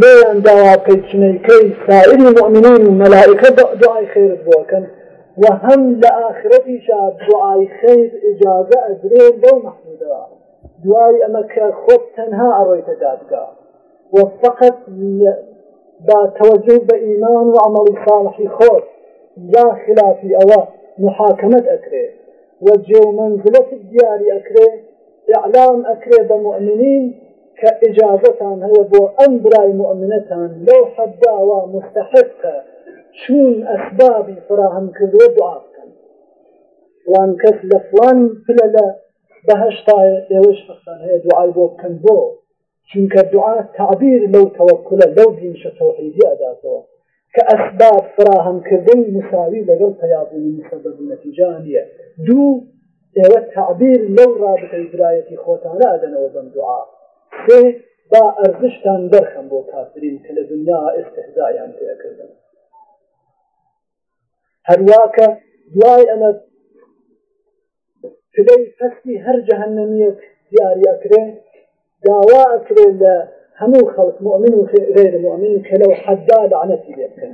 لێیان داواکەی چنەیکەی سائری مؤمنین و مەلائکە دعای خێرت بۆکەن و هەم لە ئاخرەتیشا دعای خێر ئجازە ئەدرێ لەو محمودەوە دوای ئەمە کە خۆت تەنها ئەڕۆیتە دادگا. و فقط با توجه بە ئیمان و عملی صالحی خۆت لا خلافی ئەوە محاکمت ئەکرێ و جێ منزلت دیاری ئەکرێ إعلام ئەکرێ بە مؤمنین کە ئجازەتان هەیە بۆ ئەم برای مؤمنەتان لەو حەداوە مستحقە چون ئەسبابی فراهم کردوە دوعا بکەن. وان کەس لە فلان پلە لە بەهشتا ئێوەش فستان هەیە دوعای بۆ بکەن بۆ. چونکە دوعا تعبیر لەو تەوەکلە لەو دینشە تەوحیدی ئەداتەوە. کە ئەسباب فراهمکردن مساوی لەگەڵ تەیابوونی مسبب نەتیجا نییە. دوو ئێوە تعبیر لەو ڕابطەی برایەتی خۆتانە ئەدەنەوە بەم دوعا سێ با ئەرزشتان دەرخم بۆ کافرین کە لە دنیا ئێستهزایان پێکردن هەرواکە دوای ئەمە پلەی پستی هەر جەهنەمیەک دیاری ئەکرێ داوا ئەکرێ لە هەموو خەڵک مؤمن و غير مؤمن كلو حدا لعنتي بيكن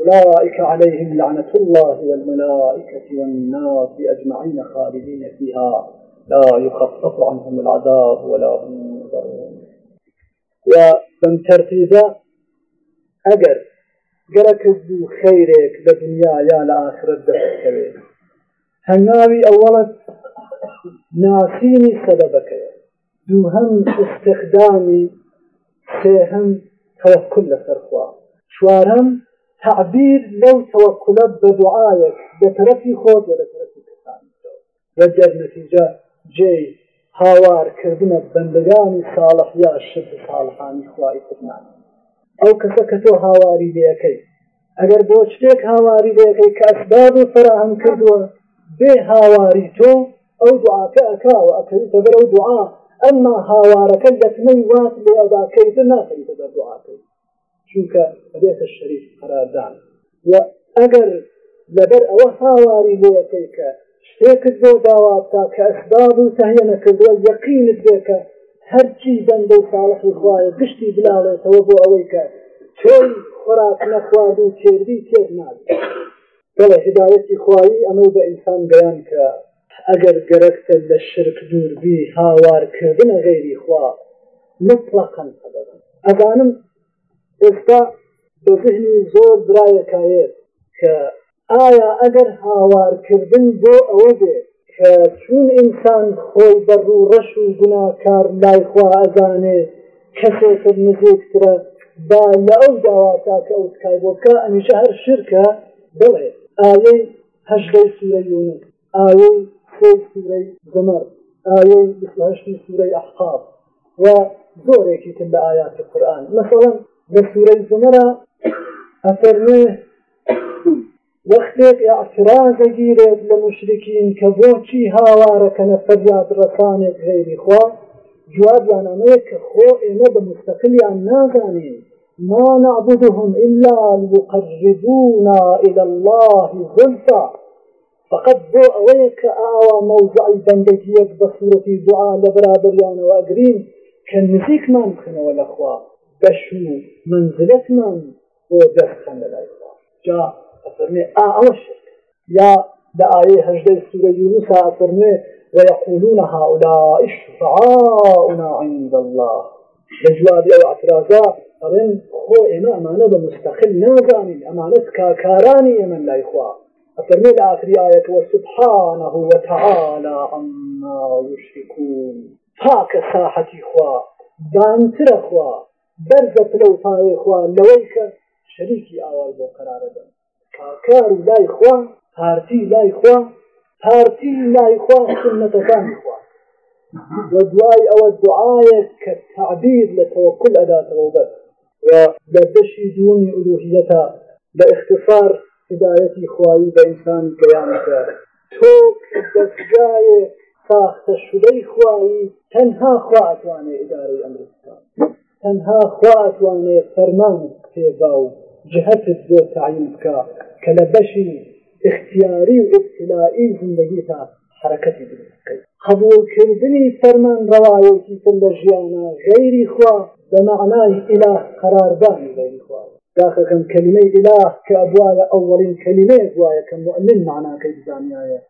أولئك عليهم لعنة الله والملائكة والناس أجمعين خالدين فيها. لا يخفف عنهم العذاب ولا هم ينظرون. وبم ترتيبا أجر جرك بو خيرك لدنيا يا لآخرة دفت هناوي أولا ناسيني سببك دوهم استخدامي سێهم تەوەکل لەسەر خوا چوارم تعبیر لەو تەوەکلە بە دوعاەک بە تەرەفی خۆت و لە جێ هاوارکردنە بەندگانی ساڵح یا شت ساڵحانی خوای ترنان ئەو کەسە کە تۆ هاواری لەکەی ئەگەر بۆ شتێک هاواری لەکەی کە ئەسباب و فراهم کردووە بێ هاواری تۆ ئەو دوعاکە ئەکاوە ئەکەویتە بەرەو دوعا ئەمما هاوارەکە دەتمەی وات لێ ئەداکەیت ناکەیتە بە دوعاکەی چونکە ئەبێتە شەریف قەراردان. و ئەگەر لەبەر ئەوە هاواری لێەکەی کە شتێکت بۆ داواتا کە ئەسباب و تەهیە نەکردووە یەقینت بێکە هەرچی بەندە و ساڵحی خوایە گشتی بلاڵێتەوە بۆ ئەوەی کە تۆی خۆراک نەخوارد و چێردی تێر نابێت. بەڵێ هدایەتی خوایی ئەمەی بە ئینسان گەیان کە ئەگەر گەرەکتە لە شرک دووربی هاوارکردنە غێری خوا مطلقن ئەزانم ئێستا بە ذهنی زۆر برایەکایێت کە ئایا ئەگەر هاوارکردن بۆ ئەوە بێت کە چون ئینسان خۆی بەڕوو ڕەش و گوناکار لای خوا ئەزانێ کەسێکتر نزیکترە با لە ئەو داواتا کە ئەو تکای بۆ بکە ئەمیشە هەر شرکە بڵێ. ئاەی هەشدەی سوورە یونس ئاەی سوورەی زمر ئاەی هشتی سوورەی ئەحقاف و زۆرێکی تر لە ئاياتی قورآن. مثلا لە سوورەی زمرە ئەفەرمێ وەختێک اعتراازەگیرێت لە مشرکین کە بۆچی هاوارەکەنە فەریاد ڕسانێک غێری خوا جوابیان ئەمەیە کە خۆ ئێمە بە مستەقلیان نازانین ما نعبدهم إلا ليقربونا إلى الله زلفى. فقط بۆ ئەوەیە کە ئاوا مەوزعی بەندێکیەک بە سوورەتی دوعا لە بەرابریانەوە ئەگرین کە نزیکمان بخنەوە لەخوا بەش و منزلتمان بۆ أفرمي آه أو الشرك يا دعاية هجدي سورة يونس أفرمي ويقولون هؤلاء الشفعاؤنا عند الله. لجواب أو اعتراضات فرن خو إما أمانة بمستقل نازانين أمانة كاكاراني من لا يخوى أفرمي الآخر آية وسبحانه وتعالى عما يشركون. پاک ساحتی خوا دانتر خوا برزت لو پای خوا لوی که شریکی آوال بو قرار دن کاکار و لای خوا پارتی لای خوا پارتی لای خوا سنەتەکانی خوا. و دوای ئەوە دوعاەک کە تعبیر لە تەوەکل ئەداتەوە بەر. لە دەشی دومی ئولوهیەتە بە اختصار هدایەتی خوایی بە ئینسانی گەیانەکە تۆ دەستگایە ساختە شودەی خوایی تەنها خواتوانێ ئیدارەی ئەمریکان تەنها خواتوانێ فەرمان پێبا و جهتت بۆ تعین بکە. کە لە بەشی اختیاری و ابتلائی زندگی تا حرەکەتی دروست بکەیت قبولکردنی فەرمان ڕەوایەتی تر لە ژیانە غەیری خوا بە معنای ئیلا قراردانی غەیری خوا. داخەکەم کلمەی ئیلا کە ئەبواە ئەوڵین کلمەیە وایە کە مؤمن معناکەی بزانایە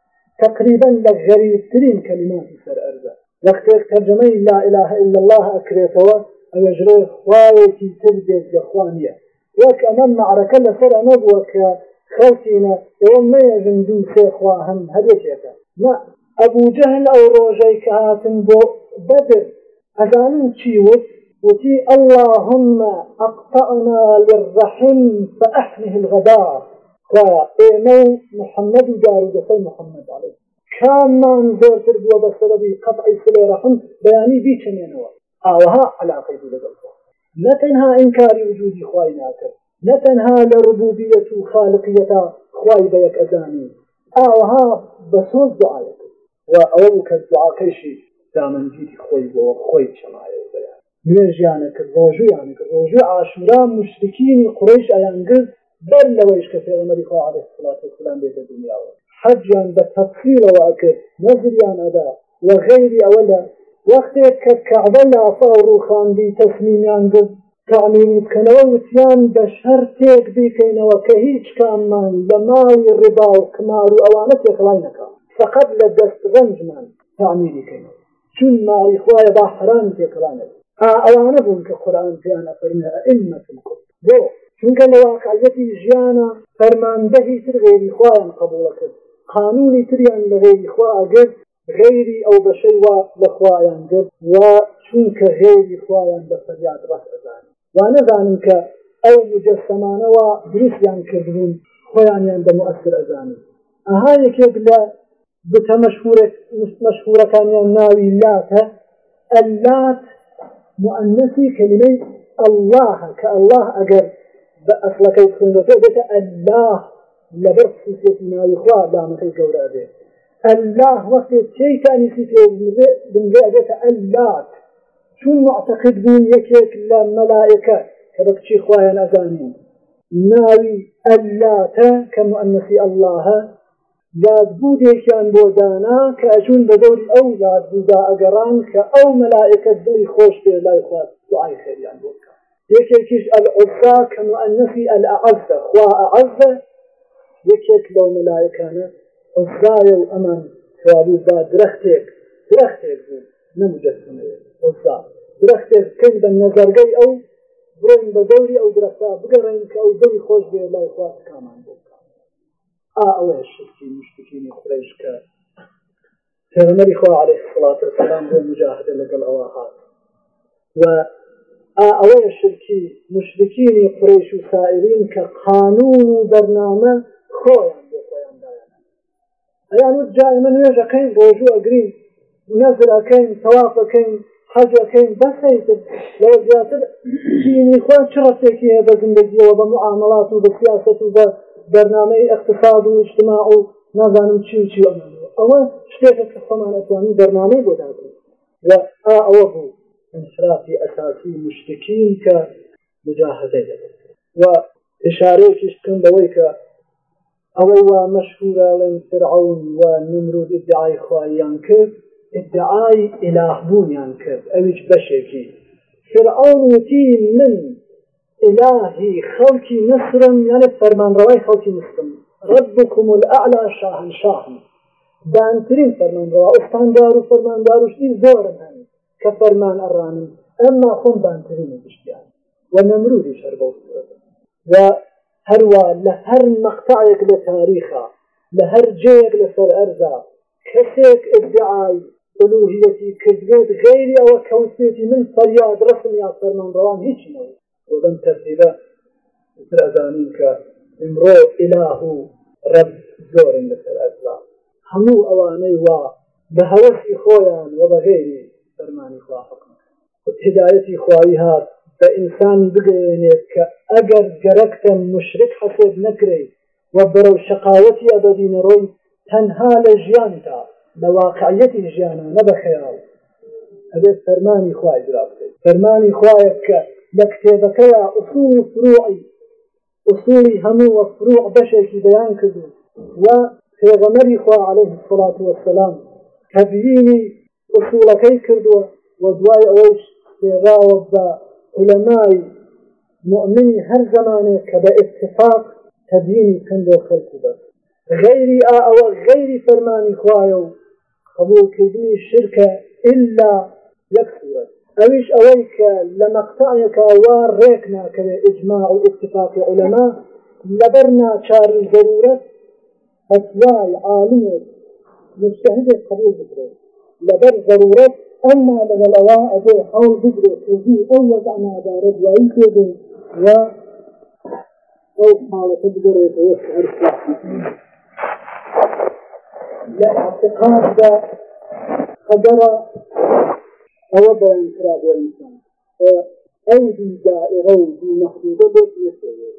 تقريبا لغريبترين كلمات سر أرزا وقتك ترجمي لا إله إلا الله أكريتوا أو يجري خوايتي تبدأ جخوانية وك أمام معركة لسر نبوك خلتنا يوم ما يجندو سيخواهم هديك ما أبو جهل أو روجيك هاتن بو بدر أزانن تشيوت وتي اللهم أقطعنا للرحم فأحمه الغداء وإيمو محمد دار دخل محمد عليه كان من زور تربوا بسبب قطع سلي رحم بياني بي چنينوا آوها على قيد لقلبه نتنها إنكار وجود نەتەنها لە ڕبوبیەت و خالقیەتا خوای بە یەک ئەزانی. ئاوەها بە سۆز دوعاەت و ئەوە کە دوعاکەشی دامەنگیری خۆی بۆ خۆی چمایە بەیان. نوێژیانە کرد ڕۆژویان کرد. ڕۆژێ عاشورا مشتکینی قڕێش ئەیانگرت بەر لەوەیش کە پێغەمەری خوا عەلەیه سڵات وسلام بێتە دنیاوە. حەجیان بە تەفخیرەوە کرد نەزریان ئەدا. وە غەیری ئەوە لە وەختێک کە کەعبە لافا و ڕوخاندی تەسمیمیان گرت. تعمیمی بکەنەوە وتیان بە شەر تێک بیکەینەوە کە هیچ کاممان لە ماڵی ڕێبا و کمار و ئەوانە تێکڵای نەکە فقط لە دەست ڕەنجمان تعمیری کەینەوە چون ماڵی خوایە با حرام تێکڵانێت ئەوانە بوون کە قورآن پێیانە فەرمە ئئمەتم کوت بۆ چونکە لە واقعەتی ژیانە فەرماندەهی تر غێری خۆیان قبولە کرد. قانونی تریان لە غێری خوا ئەگرت غێری ئەو بەشەی وا لە خوایان گرت و چونکە غێری خوایان بە فەریاد ڕەزان وا نەزانم کە ئەو مجەسەمانەوە دروستیان کردبوون خۆیانیان بە مؤثر ئەزانین ئەها یەکێک لە بتە مەشهورەکانیان ناوی لاتە ئەلات مؤنثي كلمة الله كالله أجر بأصل كيف خلنا الله لبرد سيسيتنا يخوى دامتي قورا به الله وقت شيء ثاني سيسيتنا بنجا اللات شو معتقد بون يكيك لا ملائكة كبك شي خوايا أزانين ناوي اللات كمؤنثي الله یادبوودێکیان بۆ دانا کە ئەچون بە دەوری ئەو یادبوودا ئەگەڕان کە ئەو مەلائکت دڵی خۆش پێ لای خوات دوعای خێریان بۆ بکە یەکێکیش العزا کە مؤنثی الأعزة خوا أعزة یەکێک لەو مەلائکانە عزایە و ئەمان خوابوو با درەختێک درەختێک بوو نەمجەسمەیە عزا درەختێک کەی بە نەزەرگەی ئەو بڕۆین بە دەوری ئەو درەختا بگەڕین کە ئەو دڵی خۆش بێ لای خوات کامان بۆ ئەوەیە شتی مشتکینی قڕیش کە پێغمەری خوا عليه الصلاة والسلام بۆ مجاهدە لەگەڵ ئەوە هات. و ئەوەیە شرکی مشرکینی قڕیش و سائرین کە قانون و بەرنامە خۆیان بۆ خۆیاندایان ئەیان وت جای من نوێژەکەین ڕۆژوو ئەگرین نەزرەکەین تەوافەکەین حەجەکەین بەسەیتر لەوە زیاتر دینی خۆ چ ڕستێکی هەیە بە زندگیەوە بە معاملات و بە سیاست و بە بەرنامەی اقتصاد و اجتماع و نازانم چی و چی ئەوە شتێکە کە خۆمان ئەتوانی بەرنامەی بۆ دابن و ئەوە بوو. انحرافی ئەساسی مشتکین کە مجاهدەی دەبێت و اشارەیەکیش بکەم بەوەی کە ئەوەی وا مەشهورەڵێن فرعون و نمرود ادعای خوایان کرد. ادعای ئلهبوونیان کرد ئەویش بەشێکی فرعون وتی من إلهي خلقي مصر يعني فرمان رواي خلقي مصر ربكم الأعلى شاهن شاهن. بانترين فرمان روا أفتان دارو فرمان دارو شدي زورم هني كفرمان أرانم. أما خون بانترين بشتيان. ونمرود شربو وهروا لهر مقطعك لتاريخا لهر جيك لسر أرزا. كسيك ادعاي ألوهيتي كذبت غيري أو كوسيتي من فرياد رسم يا فرمان روان هيك نوي وبم ترتيبا مثل أزانين كإمرو إله رب زور مثل أزلا همو أواني وا بهوسي خويان وبغيري فرماني خوا حكم. هدايتي خواهي هات بإنسان بقينيت كأجر جركتا مشرك حسب نكري وبرو شقاوتي أبدين روي تنها لجيانتا لواقعيتي جيانا نبخيال هذا فرماني خواهي درابتي فرماني خواهي لە کتێبەکەیە ئوسول فروعی ئوسولی هەموو وە فروع بەشێکی بەیان کردو و عليه الصلاة والسلام تبييني أصولكي كردوا ودواي أويش سيغاوة علماء مؤمن هر زمانه كباتفاق تبييني كندو خلقوا بس غيري أو غيري فرماني خوايو قبول كردني الشركة إلا يكسرت أويش أويك لمقطعك وار ريكنا كإجماع واتفاق علماء لبرنا شار الضرورة أسواي عالية مجتهدة قبول بكرة لبر ضرورة أما لما الأواء أبي حول بدري كذي أو وضعنا دارد وإنكذي و أو حالة بدري توسع الصلاح لا اعتقاد قدر أو بيان كراب وإنسان أو دي دائرة ودي محدودة بيت يسوي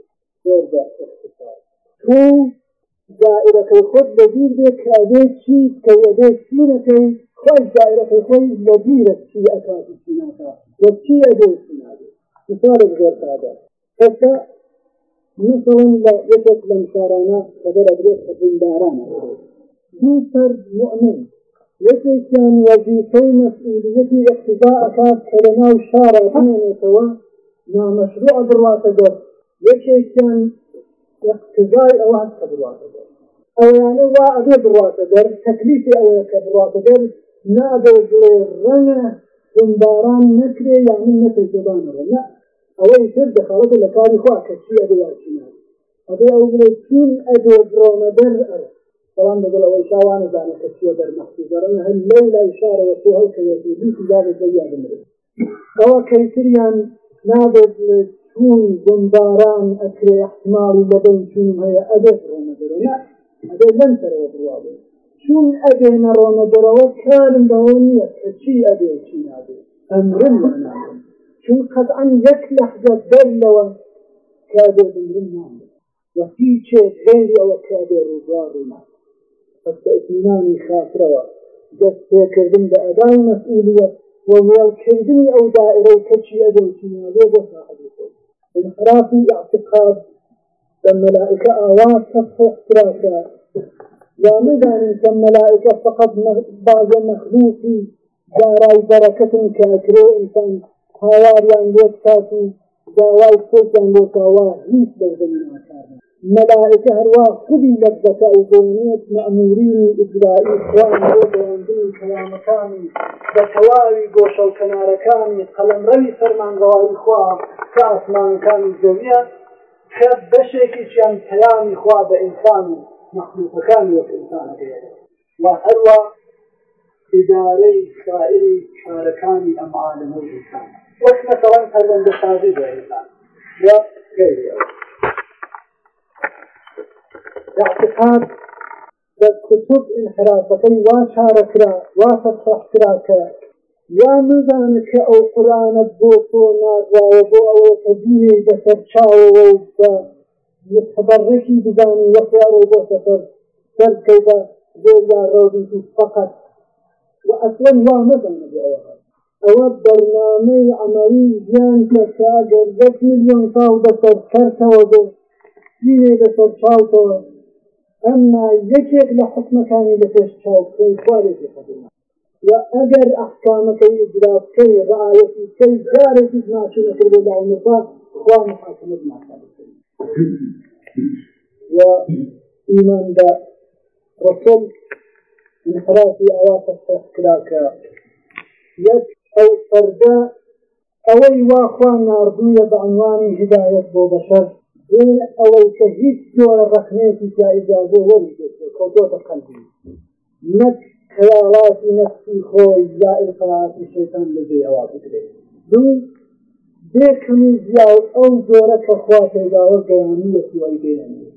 دور دا اختصار تو دائرة خود لدير بك أبيت شيء كي أبيت سينة خۆی دایرەکەی خۆی لە بیرە چی ئەکاتی چی ناکات وە چی ئەدێ چی نادێ مثالێک زۆر سادە ئێستا مثلا لە یەکێک لە مشارانە خەبەر ئەدرێت حکومدارانە دوو سەر مؤمن یەکێکیان وەزیفەی مەسئولیەتی اقتضاء ئەکات کە لە ناو شارە بمێنێتەوە نامەشروع بڕاتە دەر یەکێکیان اقتضای ئەوە هەست بڕاتە دەر ئەوانە وا ئەبێ بڕاتە دەر تەکلیفی ئەوەیە کە بڕاتە دەر نابێت ڕەنە گنداران نەکرێ یانی نەپێدانەوە نه ئەوەی تر دەخەڵەتە لە کاری خوا کە چی ئەدە یاچینا ئەبێ ئەو بڵێ چون ئەدێ بڕۆمە دەر بەڵام دەگەڵ ئەوەی شاوانە زانە کە چیە دەرمەخصوزەڕەن هەر لەو لای شارەوە تۆ هەڵکەوێتی بیسی دابێت دەیا بمرێت ئەوە کەیتریان نابێت چون گنداران ئەکرێ احتمالی لەبین چون هەیە ئەدێ بڕۆمە دەرەوە نه ئەدێ لەم سەرەوە بڕوابێت چون ئەبێ نەڕۆمە دەرەوە کارم بەوە نییە کە چی ئەبێ چی نابێ ئەمرن نابێ چون قەتعا یەک لەحظە دەرلەوە کابێ بمرن نابێ وفي شيء غير أو كابر اطمینانی خاطرەوە دەست پێکردن بە ئەدای مەسئولیت ووێڵکردنی ئەو دائرەی کەچی ئەدەوتیناێ بۆ صاحبی خۆی انحرافی اعتقاد بملائكة آوات تصحيح تراكا ومدان كالملائكة فقط بعض مخلوقي داراي بركة كأكري إنسان هاواريان ليت كاتو داواي سيكان لوكاوا هيس بغدن آكارنا ملائكة أرواح كبي لبدك أو ظنيت مأمورين إجرائي إخوان وضعون دين كلام كامي بكواري قوش الكنار كامي قلم رمي فرمان روائي إخوان كأسمان كامي جميع خب بشيكي شان كلامي إخوان بإنسان مخلوق كامي وإنسان غيره وهروا إداري سائري شاركاني أم عالم الإنسان وكما مثلا هذا بسازي بإنسان وغيره اعتقاد كتب انحرافەکەی وا چارەکرا وا کرا کە یا مزانە کە ئەو قورانت بۆ تۆ ناراوە بۆ ئەوە کە دینی بەسەر بداني وخيار وبوسفر سر كيف زيلا روضي فقط. وأصلا هو مثلا بأوها أو برنامج عملي جان كساجر دس مليون صاو بسر كرت وده سيني بسر شاوتو أما يكيك لحكم كان لفش شاو كي خواري في خدمة وأجر أحكامك إجراء كي جارتي ما شو نكرد الله ونصاف خواه محاكمة ما كانت وإيمان دا رسول انحرافي أواصف اختلاك يد أو فردا أوي واخوان ناردوية بعنوان هداية بو بشر بين أول كهيت جوار الرقمية جائزة ووري كوتوتا قلبي نك خيالات نفسي خوي زائر قرارات الشيطان لجي أواب كده دون ديكم زياو أو جورة كخواتي داوة قيامية سوى القيامية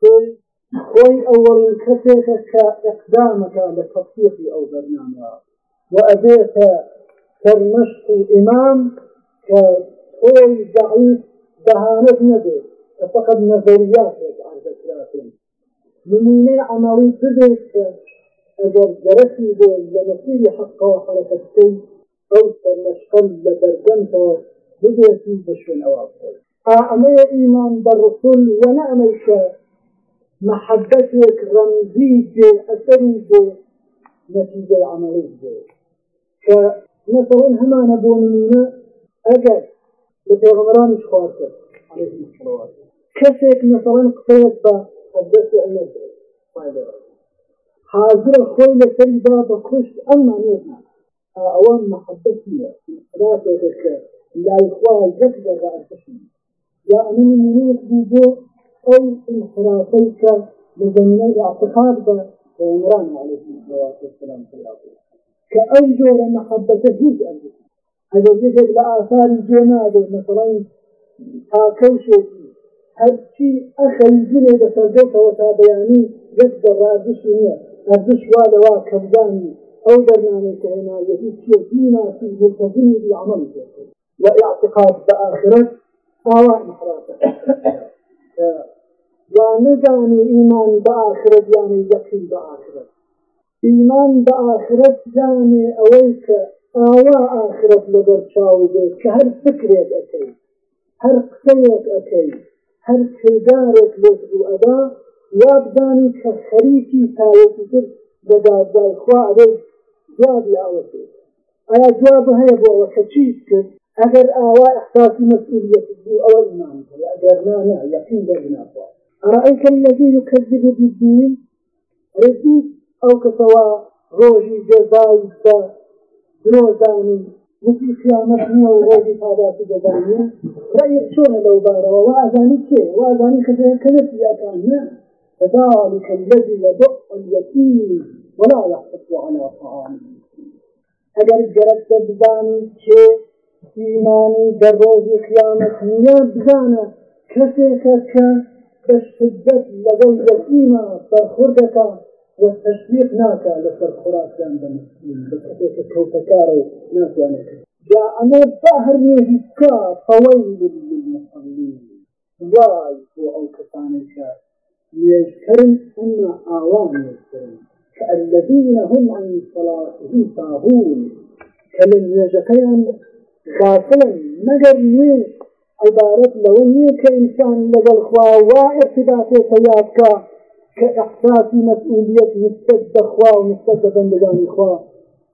كل خوي أول كسيك كإقدامك لتطبيق أو برنامج وأبيت كالمشق إمام كخوي ضعيف دهانت نبيت کە کە فقط نەزەریاتێک عرضەکراتن نمونەی عملی ببێت کە ئەگەر جەرەسی بۆ لە مەسیری حەقەوە حرەکەتکەی ئەو سەرمەشقل لە بەردەمتەوە بدێتی بەشوێن ئەوە ئەمەیە ئیمان بەڕسول وەنەمەیکە محەبەتێک ڕەمزی جێ ئەسەری جێ نتيجة عملية كمثلا هما نبونينا أجل لبيغمران إخواتك عليهم الصلوات كسيك مثلا قصيت با حدث عمر حاضر خوي لسري بابا كشت أما نيزنا أوان محبتنا لا تذكر لا إخوة يقدر رأسشنا يا أمين منيك بيجو أو انحرافيك لزمني اعتقاد بإمران عليه الصلاة والسلام في الأرض. كأوجه محبته هيج أبدا هذا ذكر لآثار الجنابة مثلا هەرچی ئەخەیگرێ بە سەرجەوتەوە تا بەیانی گەت دەڕادشی نییە. هەردش وا لەوا کەبزانی ئەو دەرنامەی کە هێنایەتی چێتی ناسی مرتەزمی عمل لە اعتقاد بە ئاخرەت ئاوا محراتە یا نزانی ئیمان بە ئاخرەت یانی یەقین بە ئاخرەت ئیمان بە ئاخرەت زانێ ئەوەی کە ئاوا ئاخرەت لەدەر چاو بێت کە هەر فکرێک ئەەکەی هەر قسەیەک ئەەکەی هر قصية أكي هر كردارك لتبو أدا وابداني كخريكي تايتي تر لداد داي خوا أدي جوابي أوكي أيا جواب هيا بو وكتشيت كر أجر آواء إحساس مسؤولية بو أو إيمان أجر لا لا يقين بنا أرأيت الذي يكذب بالدين رديت أو كسوا روجي وفي هو وروجي فادات جزائية. رأيت شون لو بارا وأذاني كي؟ وأذاني كذا كذا في أكان فذلك الذي يدق اليتيم ولا يحط على طعامه. اگر جربت بزانی ایمانی در روز قیامت نیاد بزانه کسی که بشدت لدي يتيما برخوردك والتشويق ناكا لسر خراسان بمسكين بكتك كوتكارو ناكوانك جاء أنا ظاهر يجيكا فويل للمصلين واي أو كسانك يشكرن أن آوان يشكرن. كالذين هم عن صلاتهم ساهون كمن يجكيان غافلا. مجر من عبارة لو كإنسان لقى الخوا وارتباطه سيادك كإحساس مسؤولية مستد خوا ومستد بندگان خوا.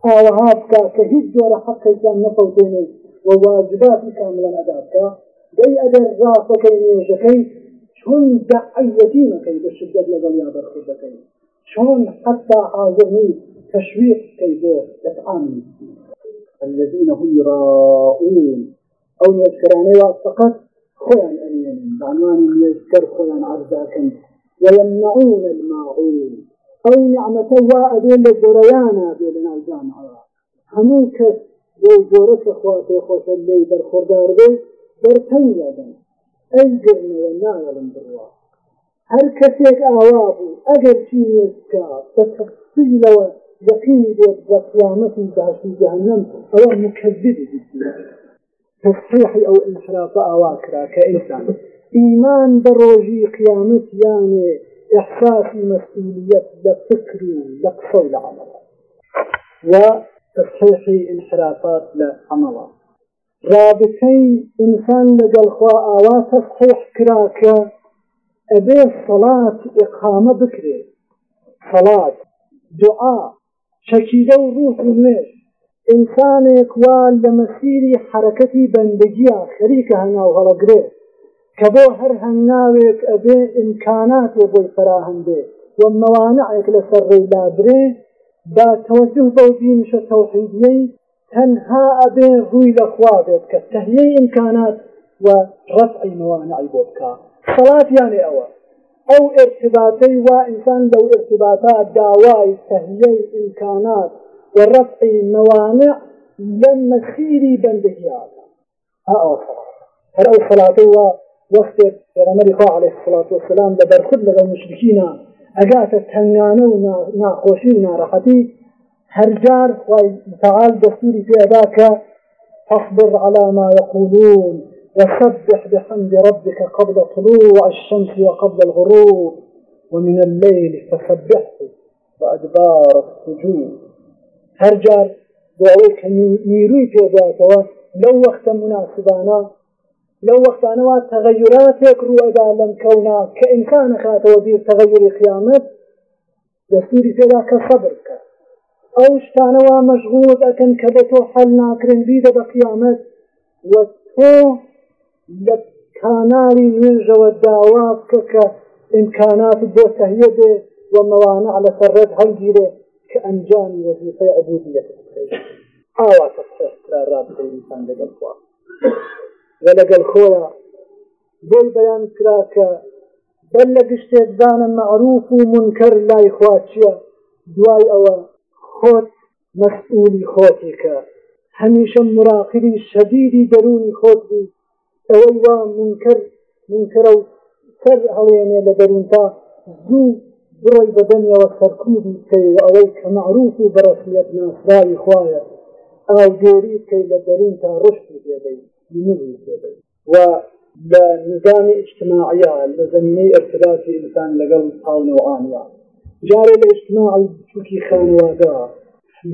آوهاتك كهيج جور حق كان نفوتين وواجبات كاملا أدابك جاي أدر راسك ينيشكي شون دعيتي مكي بالشدة لقى يا برخدكي شون حتى حاضرني تشويق كيف يتعامل الذين هم يراؤون أو يذكران فقط خوان أنين بعنوان يذكر خوان عرضاكا ويمنعون الماعون. أو نعمة وأدين للجريانا بيلنا الجامعة. همون كس بو جورك اخواتي خوش اللي برخوردار بي برتين يدن أي قرن ونايل بروا. هر كسيك آوابو أجر يذكر بتفصيل ويقين بقيامتي بهشي جهنم أو مكذب بالدين تصحيح أو انحراف أواكرا كإنسان إيمان بروجي قيامت يعني إحساس مسؤولية لفكر لقصو لعمل. وتصحيح انحرافات لعمل. رابطين إنسان لقل خواء تصحيح كراكا أبي الصلاة إقامة بكري. صلاة دعاء شكيدة وروح الميش ئینسانێک وا لە مەسیری حرەکەتی کە بۆ هەر هەنگاوێک ئەبێ ئیمکاناتێ بۆی فراهەندێ و مەوانعێک لەسەر با تەوەجه بەو بینشە تەوحیدیەی تەنها ئەبێ ڕووی لەخوا بێت کە تەهیەی ئیمکانات و ڕفعی موانعی بۆ بکە سەڵات یانێ ئەوە ئەو ارتباطی وا ئینسان لەو ارتباطات داوای تەهیەی ئیمکانات ورفع موانع لما خيري بندقياتا ها هل أو صلاة وقت غمر إخوة عليه الصلاة والسلام لبر خد لغا المشركين أقات تنغانو ناخوشي نارحتي هرجار وتعال دستوري في أداك فاصبر على ما يقولون وسبح بحمد ربك قبل طلوع الشمس وقبل الغروب ومن الليل فسبحه وأدبار السجود. هەر جار بۆ ئەوەی کە نیروی پێداتەوە لەو تەغەیری قیامەت دەستوری پێدا کە سەبر بکە ئەو شتانەوە مەشغول ئەەکەن کە بە تۆ حەل ناکرن بیدە بە قیامەت وە تۆ لە کاناری نوێژەوە داوا بکە کە ئیمکانات بۆ تەهیە بێ وموانع لسرد هەڵگیرێ کە ئەنجامی وەزیفەی عبودیەت ئاوا تەسرا رابطەی ئینسان لەگەڵ خوا و لەگەڵ خۆیە بۆی بەیان کرا کە بەر معروف و منکر لای خوا چییە دوای ئەوە خۆت مەسئولی خۆتی کە هەمیشە مراقبی شەدیدی دەرونی بی. ئەوەی وا منکر منکرە و تا. زوو بڕۆی بەدەنیەوە سەرکوبی بکەی و ئەوەی معروف و بەرەسمیت ناسراوی خوایە ئاو گێری بکەی لە دەرون تا ڕشتی پێدەی نوی پێدەی و لە نظامی اجتماعیە لە زمینەی ارتباطی ئینسان لەگەڵ ئاونەوەانیا جارێ لە اجتماعی چووکی خانوادا.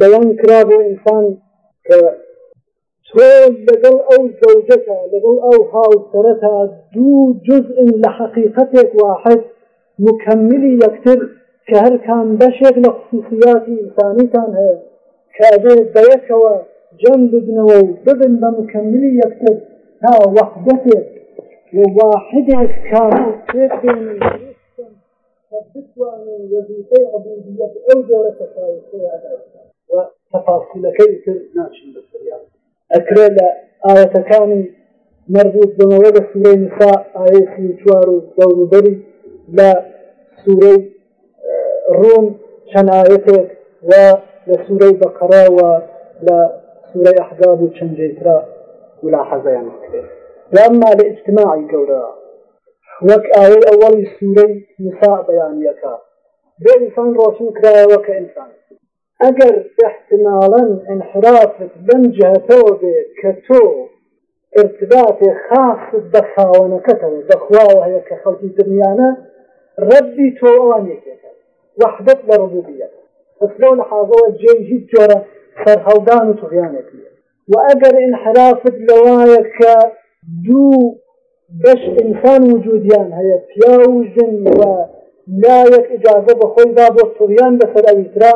بەیان کرا بۆ ئینسان کە تۆ لەگەڵ ئەو زەوجەتە لەگەڵ ئەو هاوسەرەتا دوو جزء لە حقیقەتێک واحد مكملی یەکتر کە هەر کام بەشێک لە خصوصیاتی ئینسانیتان هەیە کابێ بەیەکەوە جەم ببنەوە و ببن بە مکملی یەکتر تا وەحدەتێک وواحدێک کامل پێک بێن بتوانین وەزیفەی عبودیەت ئەو جۆرە و تەفاصیلەکەی تر ناچین بەسریان ئەکرێ لە مربوط بمەوە لە سوورەی نسا ئاەتی چوار و دەوروبەری لە سوورەی ڕوم چەند ئاەتێک و لە سوورەی ئەحزاب و چەندجێترا ولا حەزیان کرێت وأما لاجتماعي قولا. وەک ئاوەی ئەوەڵی سوورەی نسا بەیانیەکە بێ ئینسان ڕۆشن کراوە کە ئینسان ئەگەر احتمالا بێت کە تۆ ارتباطی خاص بە خاوەنەکەتەوە بەخواوە هەیە کە خەڵکی دنیاە ڕبی تۆ ئەوان یەکێتە وحدت لە ڕبوبیەت ئەسلۆ لە حاضەوە جێ هیچ جۆرە سەرهەڵدان و توغیانێک و ئەگەر انحرافت لەوایە کە دوو بەش ئینسان وجودیان هەیە پیا و ژن و لایەک ئجازە بەخۆی دا بۆ توغیان بەسەر ئەویترا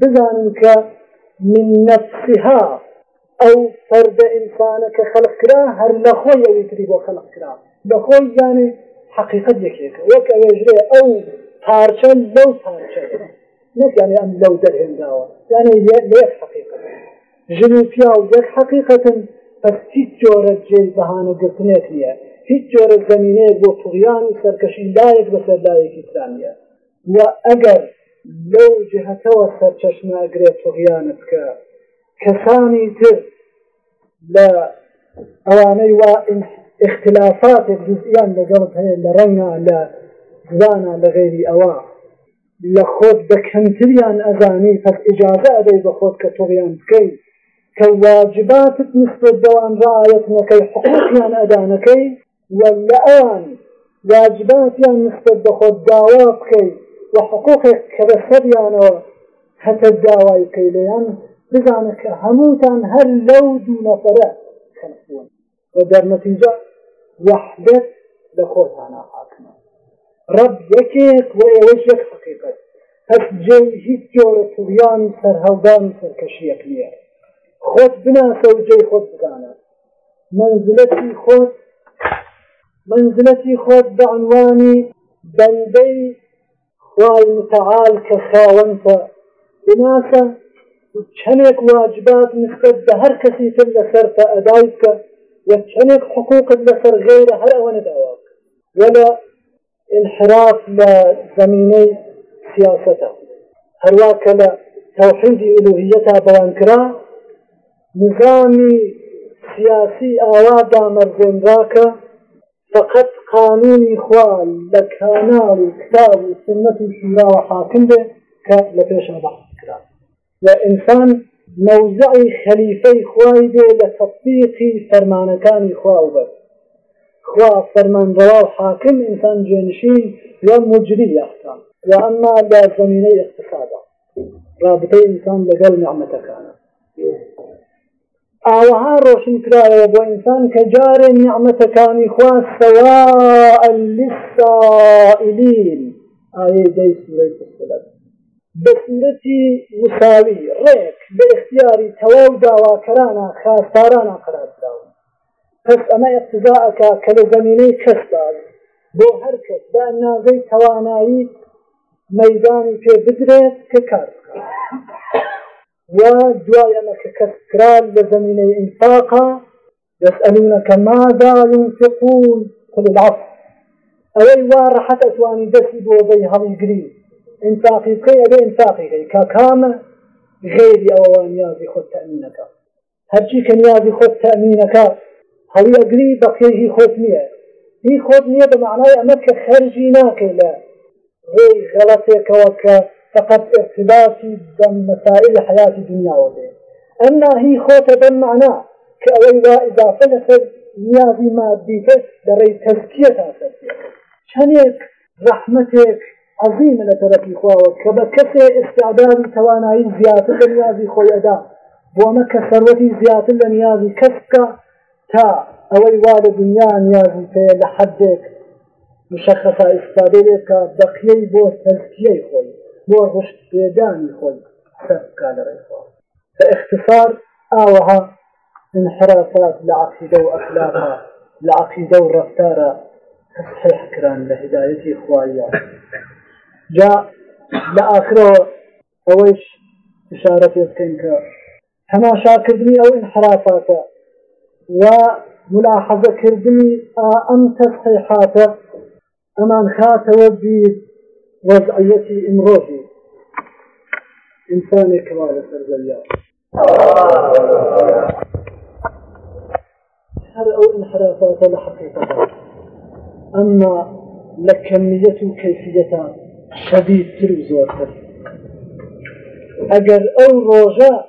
بزانن کە من نفسها ئەو فەردە ئینسانە کە خەلق کرا هەر لە خۆی ئەویتری بۆ خەلق کرا. لە خۆی یانێ حقیقت یەکێکە. وەک ئەوێژرێ ئەو پارچە لەو پارچە. نەکیانی ئەم لەو دەرهێنراوە یانێ لێک حقیقت ژن و پیا و یەک حقیقەتن پس هیچ جۆرە جێ بەهانە گرتنێک نییە هیچ جۆرە زمینەیە بۆ توغیان و سەرکەشی لایەک بەسەر لایەکی ترانە و ئەگەر لەو جهتەوە سەرچەشماگرێت توغیانت بکە کەسانی تر لە ئەوانەی وا لەگەڵت هەیە لە ڕەنگە لە زانە لە غێری ئەوە لە خۆت بەکەمتریان ئەزانی پس ئجازە ئەدەی بە خۆت کە تۆڕیان بکەیت کە واجباتت نسبت بەوان ڕایەت نەکەی حقوقیان ئەدانەکەی و لە ئەوان واجباتیان نسبت بە خۆت داوا بکەیت و حقوقێک کە بە سەریانەوە هەتە داوای بکەی لەیان بزانە کە هەمووتان هەر لەو دوو نەفرە خەنبوون و دەرنەتیجە وحدت لە خۆتانە حاکمە ڕب یەکێک و ئێوەش یەک حقیقت هەست جێ هیچ جۆرە توریان سەرهەڵدان سەرکەشیەک نییە خۆت بناسە و جێی خۆت بگانە منزلەتی خۆت منزلەتی خۆت بە متعال کە خاوەنتە بناسە واجبات نسبت بە هەر کەسی تر لەسەر تا ئەدای بکە و چەندێک حقوقت لەسەر ولا انحراف لە زمینەی سیاستە هەروە کە لە توحیدی ئلوهیەتا بەوان کرا نظامی سیاسی ئاوا دامەرزێنراکە فقط قانونی خوال لە کانال و کتاب و سنت و شورا و حاکم بێ کە لە پێشە بەحث کرا وإنسان موزعی خەلیفەی خوای بێ لە و بەر خوا فەرمانڕەوا و حاکم ئینسان جێنشین و مجری یاختان. و ئەمما لە زمینەی اقتصادا رابطەی ئینسان لەگەڵ نعمەتەکانە. ئاوەها ڕۆشن کراوە بۆ ئینسان کە جارێ نیعممەتەکانی خوا سەواء للسائلین. ئاەی دەی سوورەی بەسورەتی مساوی ڕێک بە اختیاری تەواو داواکەرانە خاستارانە قرارراون پس ئەمە اقتزاعەکە کە لە زمینەی کەسبان بۆ هەر کەس بە ناغەی توانایی مەدانی پێ بدرێت کە کار و دوای ئەمە کە کەسکران لە زمینەی ئینفاقا يسألونك ماذا ينفقون. قل العفو. ئەوەی وا ڕەحەت ئەتوانی دەستی بۆ بەی هەڵیگری ئینفاقی بکەی ئەبێ ئینفاقیەکەی کا کامە غێری ئەوە نیازی خۆت تەمینەکە هەرچی کە نیازی خۆت تەمینەکە هەڵی ئەگری بەقیە هی خۆت نییە هی خۆت نییە بە معنای ئەمە کە خەرجی ناکەی لە ڕێی فقط ارتباطی بمسائل حياة الدنيا وبين أما هي خوتة بمعنى كأوي إضافة لسر نيازي ماديته دري تزكية تاسر شانيك رحمتك عظيمة لتركي خواوك كبكسي استعداد تواناي زيادة لنيازي خوي أدا بوما كسروتي زيادة لنيازي كسك تا أوي واد دنيا نيازي في لحدك مشخصة استفادة لك بقيي بو تزكية خوي بۆ ڕشت پێدانی خۆی سەرکا لە ڕێخوا باختصار ئاوەها انحرافات لە عقیدە و ئەخلاقا لە عقیدە و ڕفتارە تصحيح كران لهدايتي خوايا جاء لآخره أويش إشارة يسكنك هما شاكردني أو وملاحظة كردني أم تصحيحات أمان خاتوا وضعيتي امروجي إنسان كمال سرزليا هر أو انحرافات لحقيقة أما لكمية كيفية شديد تلوزور أجر أو روجا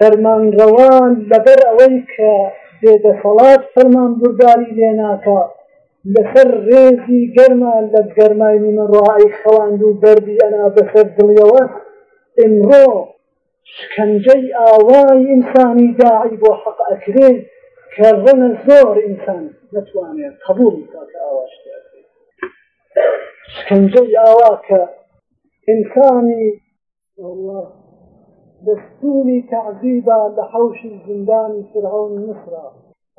فرمان روان لبر أويك بيد صلاة فرمان بردالي ليناكا لەسەر ڕێزی گەرما لە گەرمای من ڕای خەواند و بەردی ئەنا بەسەر دڵیەوە ئمڕۆ شکنجەی ئاوای ئینسانی داعی بۆ حەق ئەکرێ کە ڕەنە زۆر ئینسان نتوانێت قبولی کاکە ئاواش شکنجەی ئاوا کە ئینسانی دەستوری تعزیبا لە حوشی زیندانی فرعون مصرا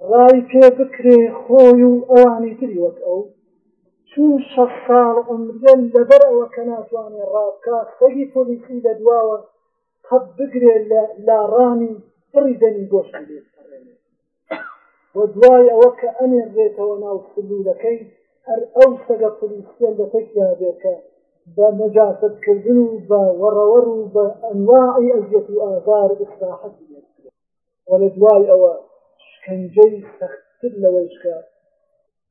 ڕای پێ بکرێ خۆی و ئەوانی تری وەک ئەو چون شەش ساڵ عمرێن لەبەر ئەوە کە ناتوانێ ڕابکە سەگی پۆلیسی لە دواوە قەت بگرێ لە لاڕانی پڕی دەنی گۆشتی لێ وە دوای ئەوە کە ئەنێڕێتەوە ناو سلوولەکەی هەر ئەو سەگە پلیسیە لە تەکیا بێکە بە نەجاستکردن و بە وەڕەوەڕ و بە ئەنواعی ئەزیەت و ئازار ئیسراحەتی وە لە دوای ئەوە شکنجەی سەختتر لەوەیشکە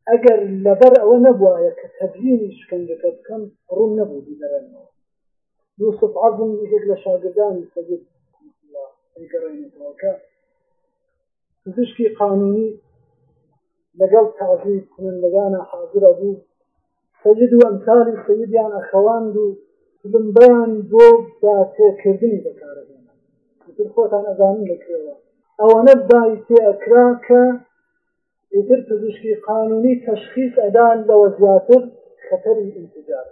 ئەگەر لەبەر ئەوە نەبووایە کە تەبیینی شکنجەکە بکەم ڕوون نەبوو دەرەنەوە یوسف عزم یەک لە شاگردانی سەجد گەڕێنێتەوەکە پزیشکی قانونی لەگەڵ تعزیب کنندگانە حاضرە بوو سەجد و ئەمثالی سەیدیان ئەخەواند و لمبیان بۆ با تێکردنی بەکارەهێنا خۆتان ئەزانین لەکرێەوە ئەوەنە بای تێئکرا کە ئیتر پزیشکی قانونی تشخیص ئەدان لەوە زیاتر خەتەری ئینتجار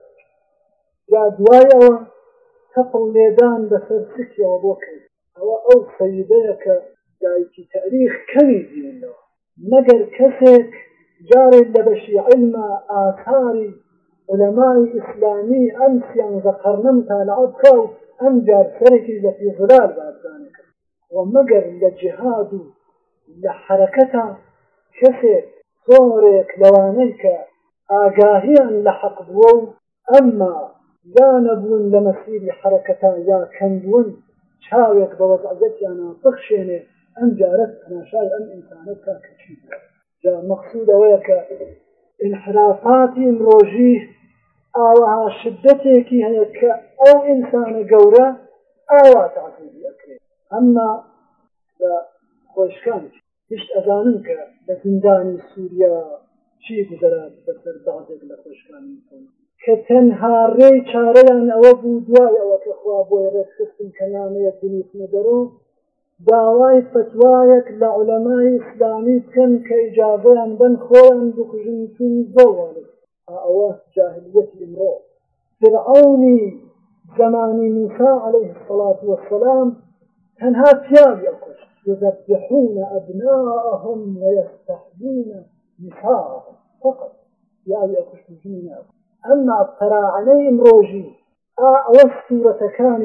یا دوایەوە تەپڵ لێدان بەسەر سکیەوە بۆ کرد ئەوە ئەو سەیدەیە کە دایکی تاریخ کەوی دینەوە مەگەر کەسێک جارێک لە بەشی علمە ئاثاری علەمای ئیسلامی ئەم سیانزە قەرنم تا لەعبکە و ئەم جار سەرێکی لە فی زلال بازانەکە ومەگەر لە جهاد و لە حرەکەتا کەسێک زۆرێک لەوانەی کە ئاگاهیان لە حەق بووە و ئەمما یا نەبوون لە مەسیری حرەکەتا یا کەندون چاوێک بە وەزعەتیانە بخشێنێ ئەم جارەت تەماشای ئەم ئینسانەت کا کەچی جا مەقصود ئەوەیە کە انحرافاتی امڕۆژی ئاوەها شدتێکی هەیە کە ئەو ئینسانە گەورە ئاوا تعزیبی ئەکرێت ئەمما لە خۆشکان هشت ئەزانن کە لە زیندانی سووریا چی گوزەرات بەسەر بازێک لە خۆشکانی کە تەنها ڕێی چارەیان ئەوە بوو دوای ئەوە کە خوا بۆی ڕێکخستن کە نامەیە دنیسنە دەرۆ داوای فتوایەک لە عولەمای ئیسلامی بکەن کە ئیجاابیان بن خۆیان بکوژن چون زۆوانێت ئەوە جاهلیەتی ئمڕۆ. فرعونی زمانی موسى عليه الصلاة والسلام تنها ثياب يقش يذبحون أبناءهم ويستحيون نساءهم. فقط ثياب يقش بجنين أما الطراعنين امروجي أوس سورة كان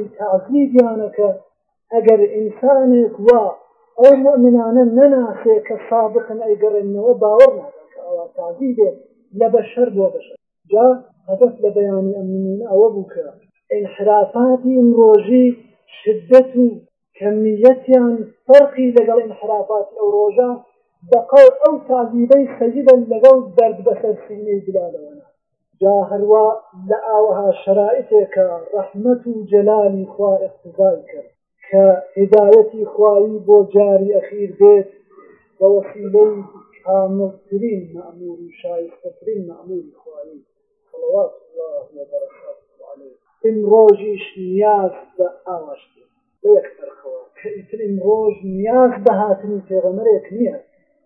تعزيديانك أجر إنسانك و أو مؤمنان نناسيك سابقا أيقر إنه باورنا أو تعزيده لبشر بوبشر جاء هدف لبيان أمنين أو بكرة انحرافات امروجي شدة كميتيان فرقي لقل انحرافات أو روجا بقول أو تعذيبي سيدا لقل درد بسر سيني بلاد وأنا جاهروا لآوها شرائتك رحمة جلال خوا کە هدایەتی خواایی بۆ جاری ئەخیر بێت بە وەسیلەی کاملترین مەمور و شایستەترین مەموری خواایی صلوات الله وبرکاته علیه. امڕۆژیش نیاز بە ئاوەش بە یەکتەرخەوە کە ئیترین ڕۆژ نیاز بە هاتنی پێغەمەرێک نییە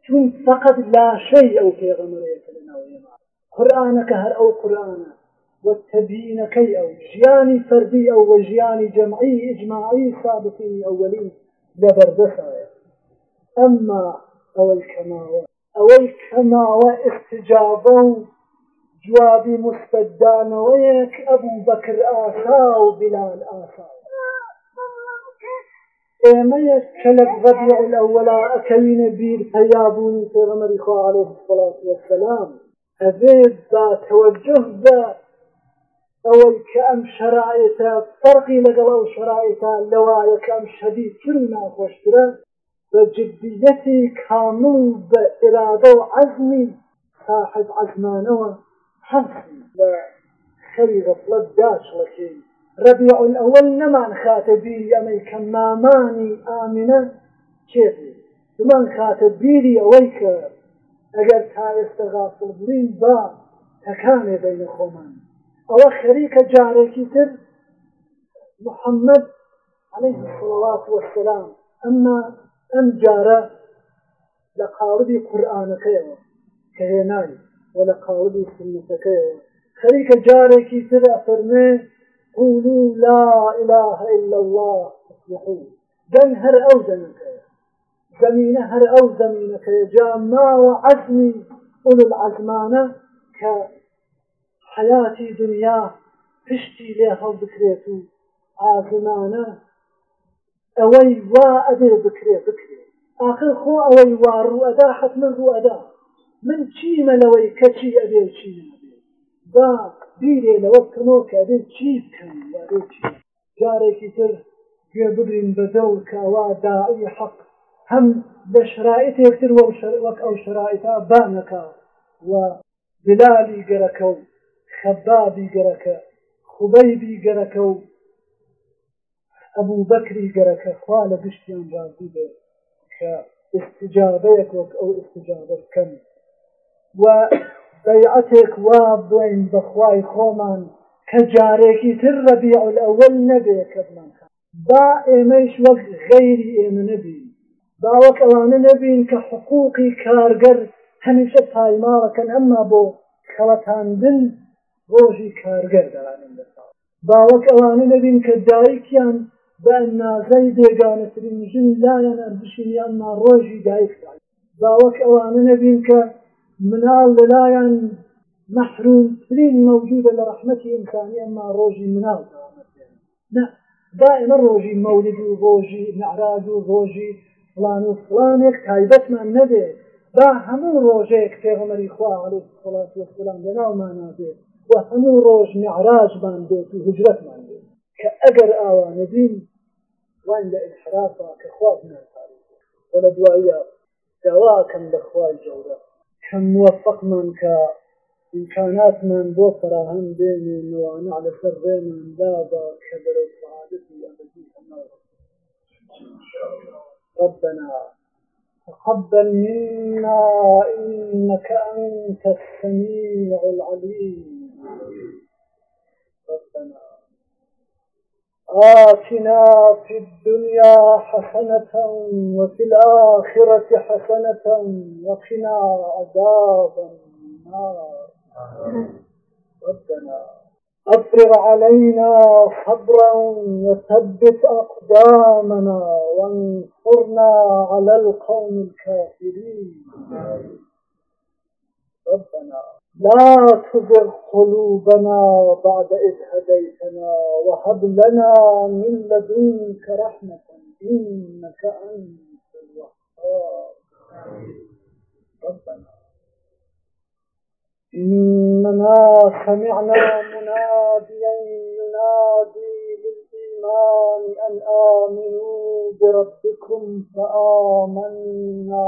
چون فقط لاشەی ئەو پێغەمەرێک لەناو ئێمە قورآانەکە هەر ئەو قورآانە والتبيين كي أو جياني فردي أو وجياني جمعي إجماعي سابقين أولين لبردسايا أما أو الكماوة أو الكماوة استجابوا جوابي مستدان ويك أبو بكر آسا وبلال آسا ئێمەیە کە لە ڕەبیع الأولا ئەکەوینە بیر پەیابوونی پێغەمەری خوا عليه الصلاة والسلام. ئەبێت توجه بە ئەوەی کە ئەم شرائتە فەرقی لەگەڵ ئەو شرائتە لەوایە کە ئەم شەدید تر و ناخۆشترە بە جدیەتی کامل بە ئرادە و صاحب داشڵەکەی ربيع الأول نمان خاتبيري أمي كماماني آمنة. كيفي نمان خاتبيري أويك. أجر تايست غافل بلين با تكاني بين خومان أو خريك جاريكي تر محمد عليه الصلاة والسلام أما أم جارة لقاربي قرآنك يوم كهناي ولقاربي سنتك يوم خريك جاريكي تر أفرمي قولوا لا إله إلا الله تصلحون دن هر أو دنك زمينة هر أو زمينك جاما وعزمي أولو العزمانة حەیاتی دنیا پشتی لێ هەڵ بکرێت و ئازمانە ئەوەی وا ئەبێ بکرێ بکرێ. آخر خۆ ئەوەی وا ڕوو ئەدا حتممە ڕوو ئەدا. من چیمە لەوەی کەچی ئەبێ چی با بیرێ لەوە بکەنەوە کە ئەبێ چی بکەم وەێ چی؟ جارێکی تر گوێ ببرین بە دەول کاوا دائی حەق. هەم بە شرائط یەکتر وەک ئەو شرائتا بانەکە و بلالی گەرەکەوت خەبابی گەرەکە خوبەیبی گەرەکە و ئەبوو بەکری گەرەکە خوا لە گشتیان ڕازی بێ کە استجابەیەک وەک ئەو استجابە بکەن و بەیعەتێک وا بڵین بەخوای خۆمان کە جارێکی تر ڕەبیع ئەوەل با ئێمەش وەک غەیری ئێمە نەبین باوەک ئەوانە نەبین کە حقوقی کارگەر هەمیشە پایماڵەکەن ڕۆژی کارگەر دەرانین لە ساڵ. باوەک ئەوانە دەبین کە دایکیان بە نازای بێگانەترین ژن لایەن ئەربشینیان ما ڕۆژی دایکدان. باوەک ئەوانە نەبین کە مناڵ لەلایەن مەحرومترین مەوجودە لە ڕحمەتی ئینسانی ئەمما ڕۆژی مناڵ دائمە ڕۆژی مەولد و ڕۆژی نعراج و ڕۆژی فلان و فلانێک تایبەتمان نەبێت با هەموو ڕۆژەیەک پێغەمەری خوا عەلەیهی سەڵات وەسەلام لەناومان نابێت إخوة عليه الصلاة والسلام لنا وما نابي وهمون روج معراج بان بيت وهجرت من بيت كأجر آوى نبين وين لإنحرافة كخواتنا ولا دوايا دواكا لخواي جورا كم موفقمان كإمكاناتمان بو فراهم بيني نوانع لسر بينان دابا كبر وسعادتي أبدي ربنا تقبل منا إنك أنت السميع العليم آتنا في الدنيا حسنة وفي الآخرة حسنة وقنا عذاب النار. ربنا وأفرغ علينا صبرا وثبت أقدامنا وانصرنا على القوم الكافرين. ربنا لا تزغ قلوبنا بعد إذ هديتنا وهب لنا من لدنك رحمة إنك أنت الوهاب. ربنا إننا سمعنا مناديا ينادي للإيمان أن آمنوا بربكم فآمنا.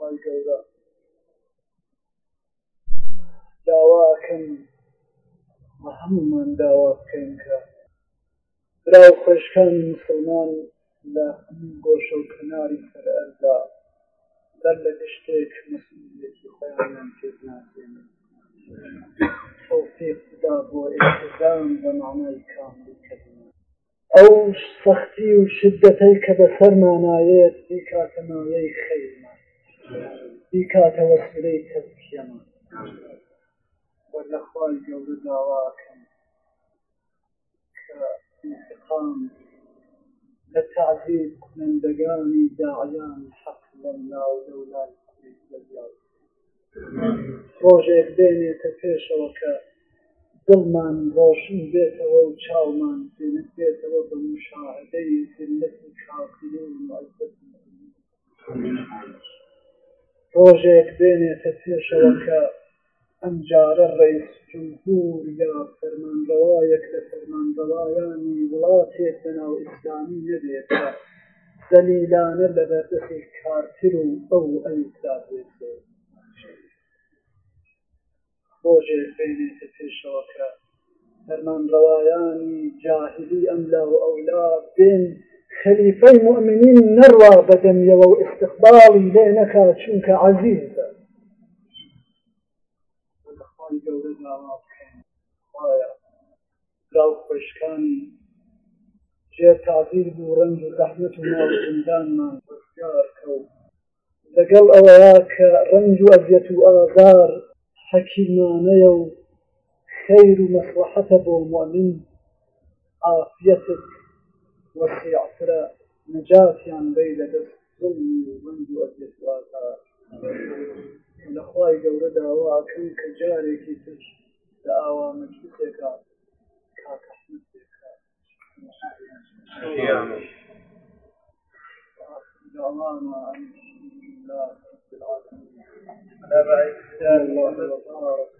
خی گەورە. داواکەم بە هەمومان داوا بکەین کە براو خۆشکان مسلمان لە هەموو گۆشە و کناری سەردا بەر لە گشتێک مەسئولێتی خۆیانیان پێ ناسێن تۆفێقدا بۆ ئێستدان بە معنای کاملی کەلمە ئەو سەختی و شدەتەی کە بەسەرمانایەت بیکاتەمایەی خەیر بیکاتە وەسیلەی تەزکیەمان وەلەخوای گەورە داواکەم کە انتقام لە تعذیب کنندەگانی داعیان حەق لە ناو دەولای ڕۆژێک بێنێتە پێشەوە کە دڵمان ڕۆشن بێتەوە و چاومان پێنت بێتەوە بە مشاهدەی زلەتی کافری و معزەت ڕۆژێک بێنێتە پێشەوە کە ئەمجارە ڕئیس جمهور یا فەرمانڕەوایەک لە فەرمانڕەوایانی وڵاتێک بەناو ئیسلامی نەبێتە دەلیلانە لە بەردەخی کارتر و ئەو ئەویترابێت ڕۆژێک بینێتە پێشەوەکە. فەرمانڕەوایانی جاهلی ئەملا و ئەولا بێن خەلیفەی مؤمنین نەڕوا بەدەمیەوە و استقباڵی لێ نەکا چونکە عەزیزە راو خۆشکانی جێ تازیر بوو ڕنج و زەحمت و ناو زندانمان ڕزگار کەوت لەگەڵ ئەوەیە کە ڕنج و ئەزیەت مؤمن عافیەتت وسیعتر نجاتیان بی لدست ظلمی و بند و عزیزواتا لخوای گەورە داواکەم کە جارێکی تر لە ئاوا مەجلسێکا کاکەحمدێکا دعوانا عن الله رب العالمين على رأي كتاب الله وبارك